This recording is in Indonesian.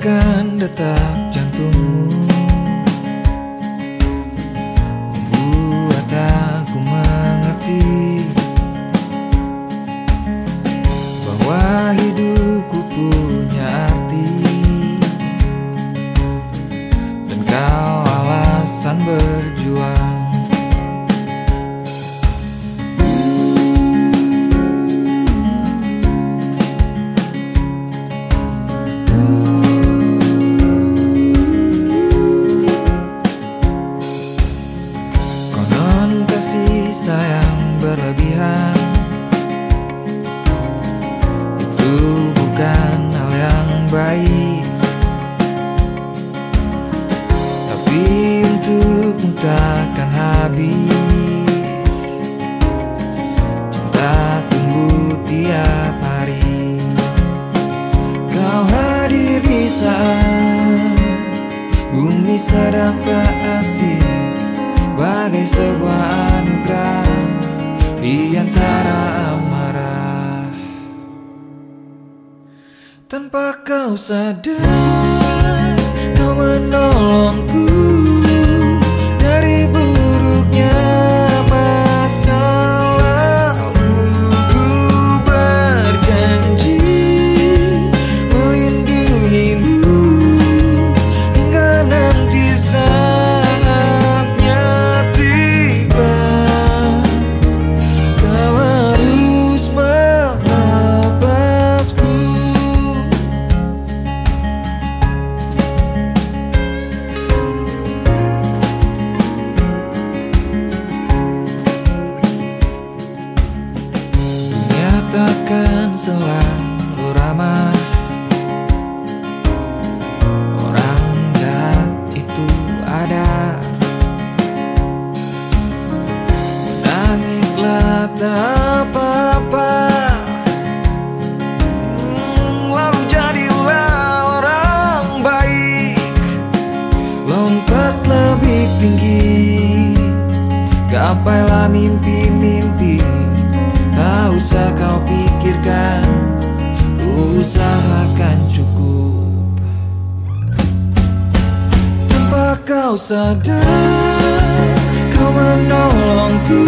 Dengarkan detak jantungmu. Konon kasih sayang berlebihan. Itu bukan hal yang baik. Tapi untukmu takkan habis. Cinta tumbuh tiap hari. Kau hadir di saat Bumi sedang tak asing Bagai sebuah anugerah Di antara amarah. Tanpa kau sadar Kau menolongku takkan selalu ramah Orang jahat itu ada. Menangislah tak apa-apa Hmm, Lalu jadilah orang baik. Lompat lebih tinggi. Gapailah mimpi-mimpi Usah kau pikirkan usahakan cukup. Tanpa kau sadar Kau menolongku